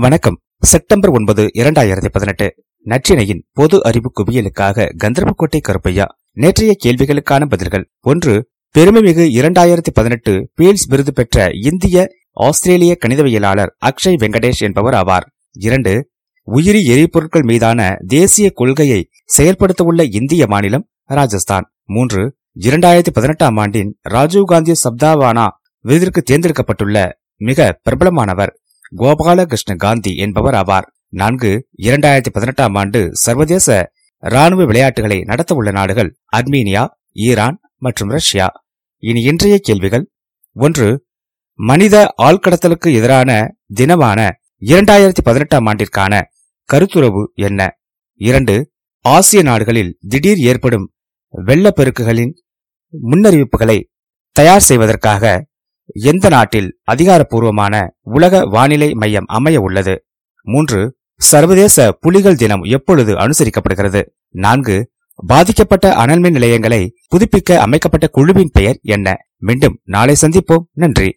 வணக்கம். செப்டம்பர் ஒன்பது இரண்டாயிரத்தி பதினெட்டு. நற்றினையின் பொது அறிவு குவியலுக்காக கந்தர்போட்டை கருப்பையா நேற்றைய கேள்விகளுக்கான பதில்கள். ஒன்று பெருமைமிகு இரண்டாயிரத்தி பதினெட்டு பீல்ஸ் விருது பெற்ற இந்திய ஆஸ்திரேலிய கணிதவியலாளர் அக்ஷய் வெங்கடேஷ் என்பவர் ஆவார். இரண்டு உயிரி எரிபொருட்கள் மீதான தேசிய கொள்கையை செயல்படுத்தவுள்ள இந்திய மாநிலம் ராஜஸ்தான். மூன்று இரண்டாயிரத்தி பதினெட்டாம் ஆண்டின் ராஜீவ்காந்தி சப்தாவானா விருதிற்கு தேர்ந்தெடுக்கப்பட்டுள்ள மிக பிரபலமானவர். கோபாலகிருஷ்ண காந்தி என்பவர் ஆவார். நான்கு இரண்டாயிரத்தி பதினெட்டாம் ஆண்டு சர்வதேச ராணுவ விளையாட்டுகளை நடத்தவுள்ள நாடுகள் அர்மீனியா ஈரான் மற்றும் ரஷ்யா. இனி இன்றைய கேள்விகள். ஒன்று மனித ஆழ்கடத்தலுக்கு எதிரான தினமான இரண்டாயிரத்தி பதினெட்டாம் ஆண்டிற்கான கருத்துறவு என்ன? இரண்டு ஆசிய நாடுகளில் திடீர் ஏற்படும் வெள்ளப்பெருக்குகளின் முன்னறிவிப்புகளை தயார் செய்வதற்காக எந்த நாட்டில் அதிகாரப்பூர்வமான உலக வானிலை மையம் அமைய உள்ளது? மூன்று சர்வதேச புலிகள் தினம் எப்பொழுது அனுசரிக்கப்படுகிறது? நான்கு பாதிக்கப்பட்ட அனல்மின் நிலையங்களை புதுப்பிக்க அமைக்கப்பட்ட குழுவின் பெயர் என்ன? மீண்டும் நாளை சந்திப்போம். நன்றி.